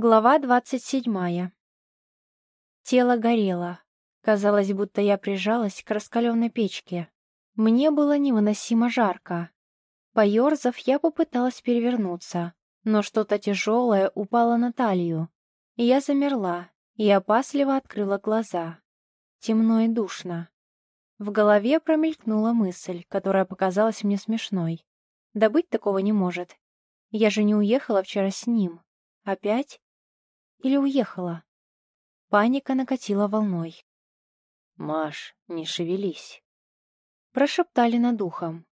Глава двадцать седьмая. Тело горело. Казалось, будто я прижалась к раскаленной печке. Мне было невыносимо жарко. Поёрзав, я попыталась перевернуться, но что-то тяжелое упало на талию. Я замерла и опасливо открыла глаза. Темно и душно. В голове промелькнула мысль, которая показалась мне смешной. Да быть такого не может. Я же не уехала вчера с ним. Опять? Или уехала? Паника накатила волной. «Маш, не шевелись!» Прошептали над ухом.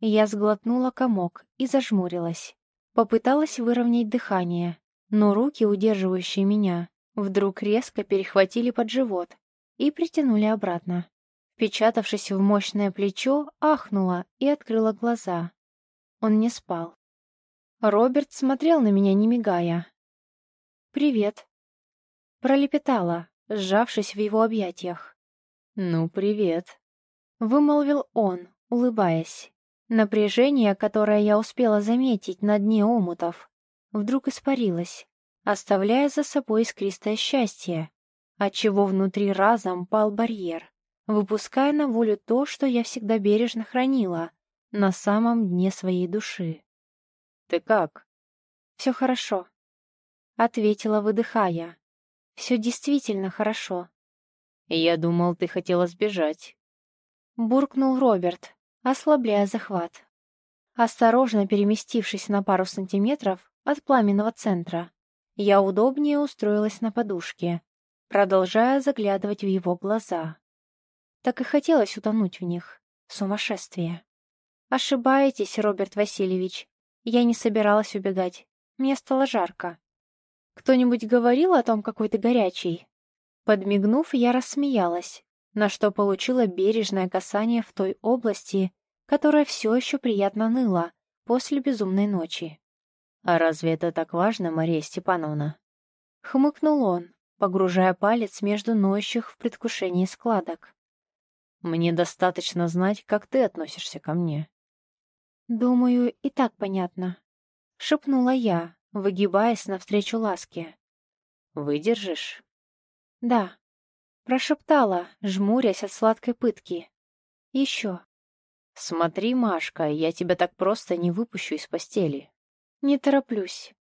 Я сглотнула комок и зажмурилась. Попыталась выровнять дыхание, но руки, удерживающие меня, вдруг резко перехватили под живот и притянули обратно. Впечатавшись в мощное плечо, ахнула и открыла глаза. Он не спал. Роберт смотрел на меня, не мигая, «Привет», — пролепетала, сжавшись в его объятиях. «Ну, привет», — вымолвил он, улыбаясь. Напряжение, которое я успела заметить на дне омутов, вдруг испарилось, оставляя за собой искристое счастье, отчего внутри разом пал барьер, выпуская на волю то, что я всегда бережно хранила на самом дне своей души. «Ты как?» «Все хорошо», — ответила, выдыхая. «Все действительно хорошо». «Я думал, ты хотела сбежать». Буркнул Роберт, ослабляя захват. Осторожно переместившись на пару сантиметров от пламенного центра, я удобнее устроилась на подушке, продолжая заглядывать в его глаза. Так и хотелось утонуть в них. Сумасшествие. «Ошибаетесь, Роберт Васильевич. Я не собиралась убегать. Мне стало жарко. «Кто-нибудь говорил о том, какой ты горячий?» Подмигнув, я рассмеялась, на что получила бережное касание в той области, которая все еще приятно ныла после безумной ночи. «А разве это так важно, Мария Степановна?» Хмыкнул он, погружая палец между ноющих в предвкушении складок. «Мне достаточно знать, как ты относишься ко мне». «Думаю, и так понятно», — шепнула я, выгибаясь навстречу ласке. «Выдержишь?» «Да», — прошептала, жмурясь от сладкой пытки. «Еще». «Смотри, Машка, я тебя так просто не выпущу из постели». «Не тороплюсь».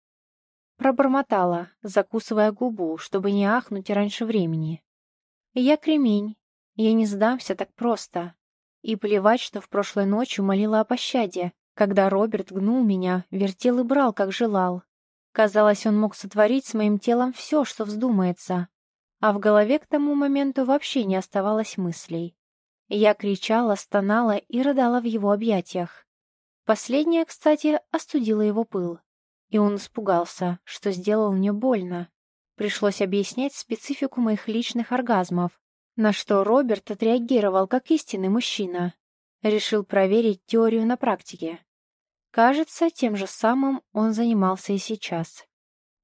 Пробормотала, закусывая губу, чтобы не ахнуть раньше времени. «Я кремень. Я не сдамся так просто. И плевать, что в прошлой ночью молила о пощаде, когда Роберт гнул меня, вертел и брал, как желал. Казалось, он мог сотворить с моим телом все, что вздумается. А в голове к тому моменту вообще не оставалось мыслей. Я кричала, стонала и рыдала в его объятиях. Последнее, кстати, остудило его пыл. И он испугался, что сделал мне больно. Пришлось объяснять специфику моих личных оргазмов, на что Роберт отреагировал как истинный мужчина. Решил проверить теорию на практике. Кажется, тем же самым он занимался и сейчас.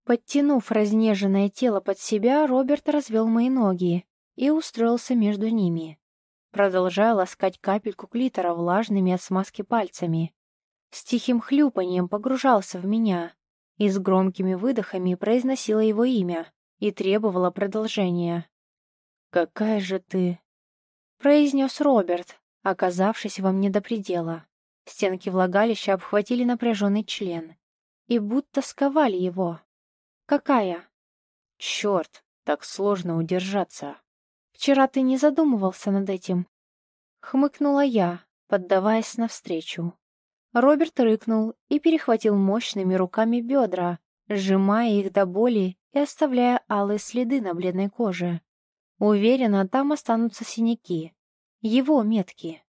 Подтянув разнеженное тело под себя, Роберт развел мои ноги и устроился между ними, продолжая ласкать капельку клитора влажными от смазки пальцами. С тихим хлюпанием погружался в меня и с громкими выдохами произносила его имя и требовала продолжения. «Какая же ты...» — произнес Роберт, оказавшись во мне до предела. Стенки влагалища обхватили напряженный член и будто сковали его. «Какая?» «Черт, так сложно удержаться!» «Вчера ты не задумывался над этим?» Хмыкнула я, поддаваясь навстречу. Роберт рыкнул и перехватил мощными руками бедра, сжимая их до боли и оставляя алые следы на бледной коже. Уверена, там останутся синяки. Его метки.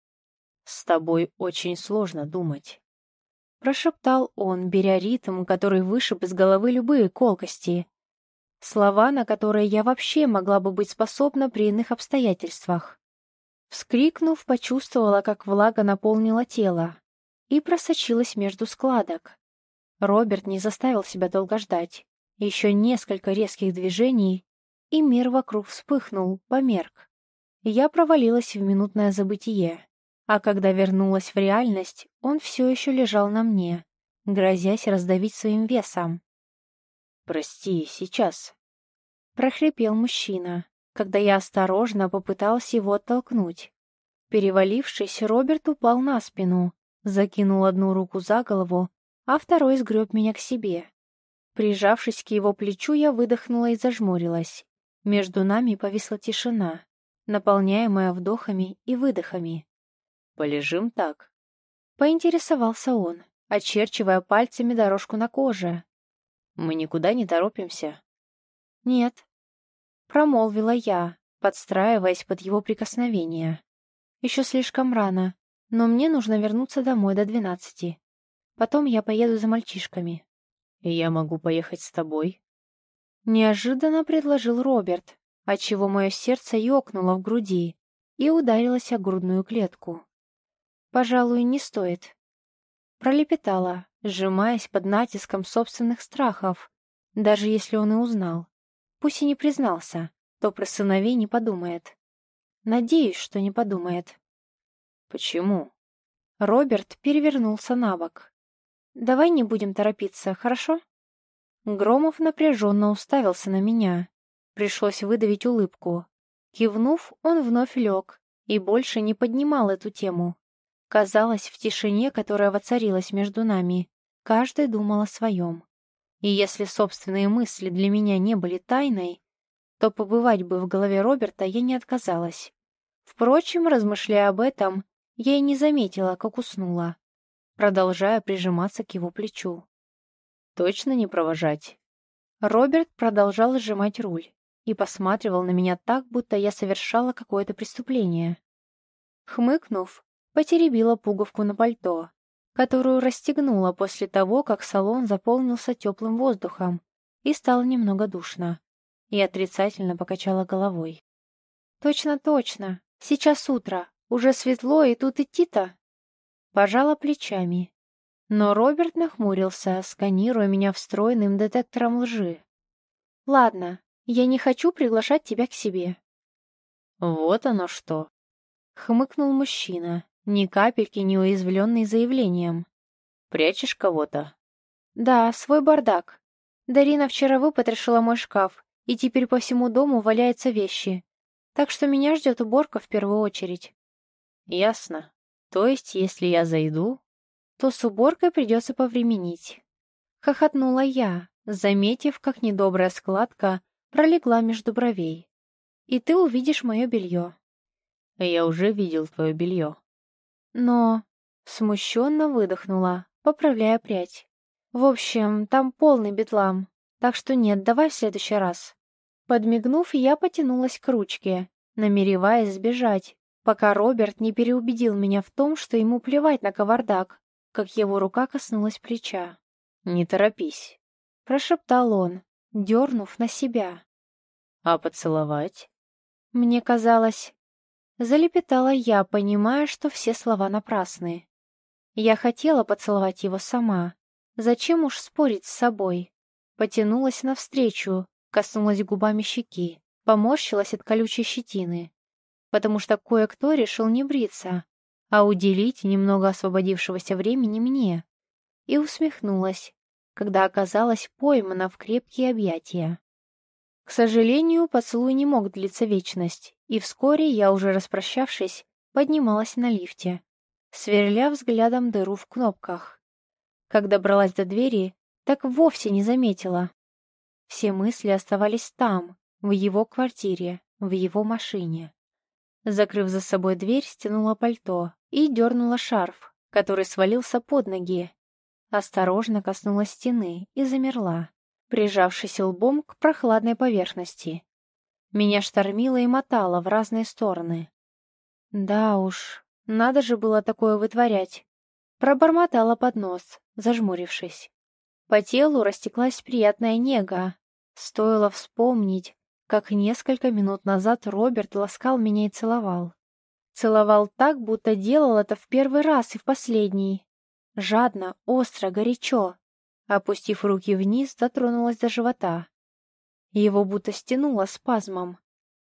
«С тобой очень сложно думать», — прошептал он, беря ритм, который вышиб из головы любые колкости. Слова, на которые я вообще могла бы быть способна при иных обстоятельствах. Вскрикнув, почувствовала, как влага наполнила тело и просочилась между складок. Роберт не заставил себя долго ждать. Еще несколько резких движений, и мир вокруг вспыхнул, померк. Я провалилась в минутное забытие. А когда вернулась в реальность, он все еще лежал на мне, грозясь раздавить своим весом. «Прости, сейчас», — прохрипел мужчина, когда я осторожно попыталась его оттолкнуть. Перевалившись, Роберт упал на спину, закинул одну руку за голову, а второй сгреб меня к себе. Прижавшись к его плечу, я выдохнула и зажмурилась. Между нами повисла тишина, наполняемая вдохами и выдохами. «Полежим так», — поинтересовался он, очерчивая пальцами дорожку на коже. «Мы никуда не торопимся». «Нет», — промолвила я, подстраиваясь под его прикосновение. «Еще слишком рано, но мне нужно вернуться домой до двенадцати. Потом я поеду за мальчишками». «И я могу поехать с тобой?» Неожиданно предложил Роберт, отчего мое сердце ёкнуло в груди и ударилось о грудную клетку. «Пожалуй, не стоит». Пролепетала, сжимаясь под натиском собственных страхов, даже если он и узнал. Пусть и не признался, то про сыновей не подумает. Надеюсь, что не подумает. «Почему?» Роберт перевернулся на бок. «Давай не будем торопиться, хорошо?» Громов напряженно уставился на меня. Пришлось выдавить улыбку. Кивнув, он вновь лег и больше не поднимал эту тему. Казалось, в тишине, которая воцарилась между нами, каждый думал о своем. И если собственные мысли для меня не были тайной, то побывать бы в голове Роберта я не отказалась. Впрочем, размышляя об этом, я и не заметила, как уснула, продолжая прижиматься к его плечу. Точно не провожать?» Роберт продолжал сжимать руль и посматривал на меня так, будто я совершала какое-то преступление. Хмыкнув, потеребила пуговку на пальто, которую расстегнула после того, как салон заполнился теплым воздухом и стало немного душно, и отрицательно покачала головой. «Точно, точно. Сейчас утро. Уже светло, и тут идти-то?» Пожала плечами но Роберт нахмурился, сканируя меня встроенным детектором лжи. «Ладно, я не хочу приглашать тебя к себе». «Вот оно что!» — хмыкнул мужчина, ни капельки не уязвленный заявлением. «Прячешь кого-то?» «Да, свой бардак. Дарина вчера выпотрошила мой шкаф, и теперь по всему дому валяются вещи. Так что меня ждет уборка в первую очередь». «Ясно. То есть, если я зайду, то с уборкой придется повременить. Хохотнула я, заметив, как недобрая складка пролегла между бровей. И ты увидишь мое белье. Я уже видел твое белье. Но... Смущенно выдохнула, поправляя прядь. В общем, там полный бедлам, так что нет, давай в следующий раз. Подмигнув, я потянулась к ручке, намереваясь сбежать, пока Роберт не переубедил меня в том, что ему плевать на кавардак, как его рука коснулась плеча. «Не торопись», — прошептал он, дернув на себя. «А поцеловать?» Мне казалось... Залепетала я, понимая, что все слова напрасны. Я хотела поцеловать его сама. Зачем уж спорить с собой? Потянулась навстречу, коснулась губами щеки, поморщилась от колючей щетины. Потому что кое-кто решил не бриться, а уделить немного освободившегося времени мне. И усмехнулась, когда оказалась поймана в крепкие объятия. К сожалению, поцелуй не мог длиться вечность, и вскоре я, уже распрощавшись, поднималась на лифте, сверля взглядом дыру в кнопках. Когда добралась до двери, так вовсе не заметила. Все мысли оставались там, в его квартире, в его машине. Закрыв за собой дверь, стянула пальто и дернула шарф, который свалился под ноги. Осторожно коснулась стены и замерла, прижавшись лбом к прохладной поверхности. Меня штормило и мотало в разные стороны. Да уж, надо же было такое вытворять. Пробормотала под нос, зажмурившись. По телу растеклась приятная нега. Стоило вспомнить, как несколько минут назад Роберт ласкал меня и целовал. Целовал так, будто делал это в первый раз и в последний. Жадно, остро, горячо. Опустив руки вниз, дотронулась до живота. Его будто стянуло спазмом.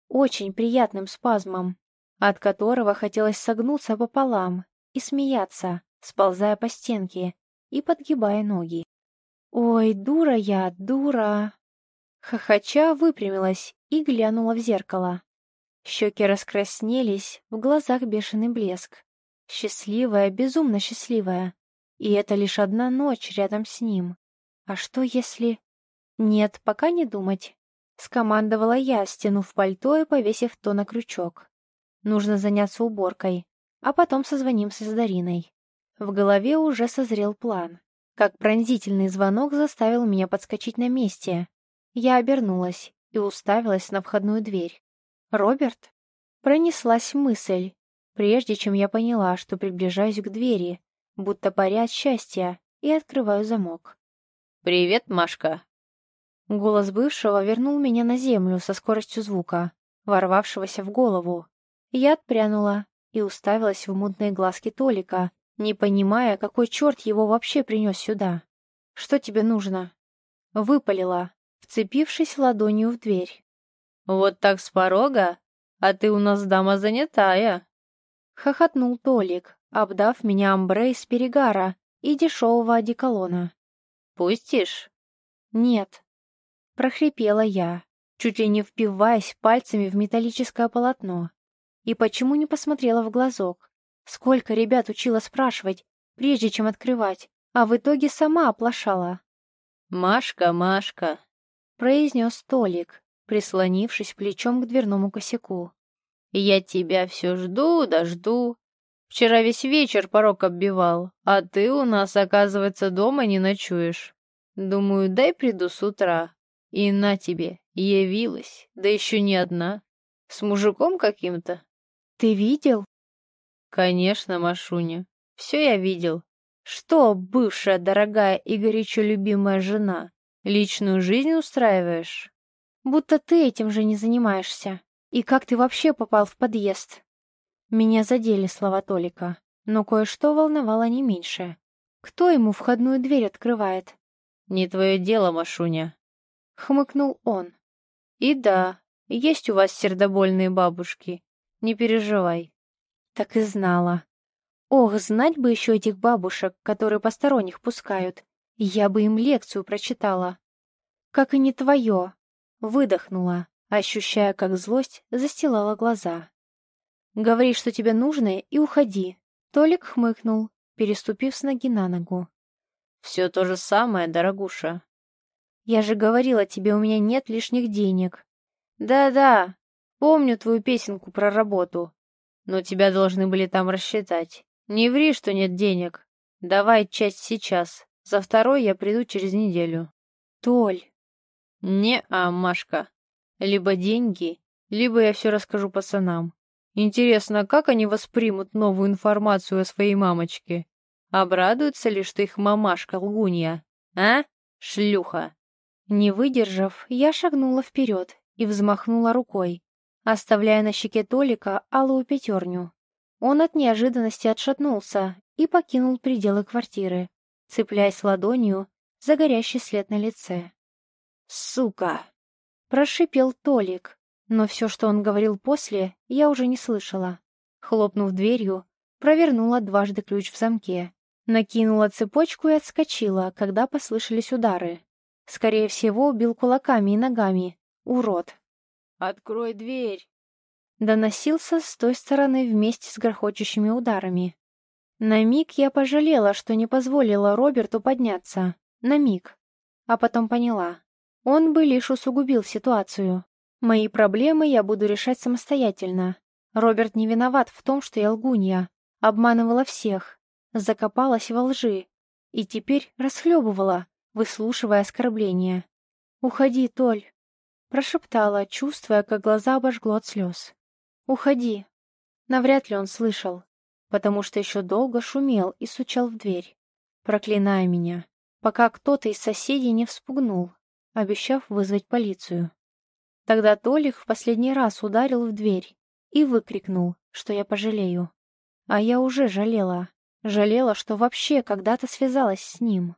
Очень приятным спазмом, от которого хотелось согнуться пополам и смеяться, сползая по стенке и подгибая ноги. Ой, дура я, дура. Хохоча выпрямилась и глянула в зеркало. Щеки раскраснелись, в глазах бешеный блеск. Счастливая, безумно счастливая. И это лишь одна ночь рядом с ним. А что если... Нет, пока не думать. Скомандовала я, стянув пальто и повесив то на крючок. Нужно заняться уборкой, а потом созвонимся с Дариной. В голове уже созрел план. Как пронзительный звонок заставил меня подскочить на месте. Я обернулась и уставилась на входную дверь. «Роберт?» Пронеслась мысль, прежде чем я поняла, что приближаюсь к двери, будто паря от счастья, и открываю замок. «Привет, Машка!» Голос бывшего вернул меня на землю со скоростью звука, ворвавшегося в голову. Я отпрянула и уставилась в мутные глазки Толика, не понимая, какой черт его вообще принес сюда. «Что тебе нужно?» Выпалила, вцепившись ладонью в дверь. «Вот так с порога? А ты у нас дама занятая!» Хохотнул Толик, обдав меня амбре из перегара и дешевого одеколона. «Пустишь?» «Нет», — прохрипела я, чуть ли не впиваясь пальцами в металлическое полотно. И почему не посмотрела в глазок? Сколько ребят учила спрашивать, прежде чем открывать, а в итоге сама оплошала. «Машка, Машка», — произнес Толик, прислонившись плечом к дверному косяку. «Я тебя все жду да жду. Вчера весь вечер порог оббивал, а ты у нас, оказывается, дома не ночуешь. Думаю, дай приду с утра. И на тебе, явилась, да еще не одна. С мужиком каким-то. Ты видел? Конечно, Машуня, все я видел. Что, бывшая дорогая и горячо любимая жена, личную жизнь устраиваешь? Будто ты этим же не занимаешься. И как ты вообще попал в подъезд? Меня задели слова Толика, но кое-что волновало не меньше. Кто ему входную дверь открывает? «Не твое дело, Машуня», — хмыкнул он. «И да, есть у вас сердобольные бабушки. Не переживай». Так и знала. Ох, знать бы еще этих бабушек, которые посторонних пускают. Я бы им лекцию прочитала. Как и не твое. Выдохнула, ощущая, как злость застилала глаза. «Говори, что тебе нужно, и уходи». Толик хмыкнул, переступив с ноги на ногу. «Все то же самое, дорогуша». «Я же говорила тебе, у меня нет лишних денег». «Да-да, помню твою песенку про работу. Но тебя должны были там рассчитать. Не ври, что нет денег. Давай часть сейчас. За второй я приду через неделю». «Толь». «Не-а, Машка. Либо деньги, либо я все расскажу пацанам. Интересно, как они воспримут новую информацию о своей мамочке? Обрадуются ли, что их мамашка лгунья? А? Шлюха!» Не выдержав, я шагнула вперед и взмахнула рукой, оставляя на щеке Толика алую пятерню. Он от неожиданности отшатнулся и покинул пределы квартиры, цепляясь ладонью за горящий след на лице. «Сука!» — прошипел Толик, но все, что он говорил после, я уже не слышала. Хлопнув дверью, провернула дважды ключ в замке, накинула цепочку и отскочила, когда послышались удары. Скорее всего, убил кулаками и ногами. Урод. «Открой дверь!» Доносился с той стороны вместе с грохочущими ударами. На миг я пожалела, что не позволила Роберту подняться. На миг. А потом поняла. Он бы лишь усугубил ситуацию. Мои проблемы я буду решать самостоятельно. Роберт не виноват в том, что я лгунья. Обманывала всех. Закопалась во лжи. И теперь расхлебывала, выслушивая оскорбления. «Уходи, Толь!» Прошептала, чувствуя, как глаза обожгло от слез. «Уходи!» Навряд ли он слышал, потому что еще долго шумел и стучал в дверь, проклиная меня, пока кто-то из соседей не вспугнул, обещав вызвать полицию. Тогда Толик в последний раз ударил в дверь и выкрикнул, что я пожалею. А я уже жалела. Жалела, что вообще когда-то связалась с ним.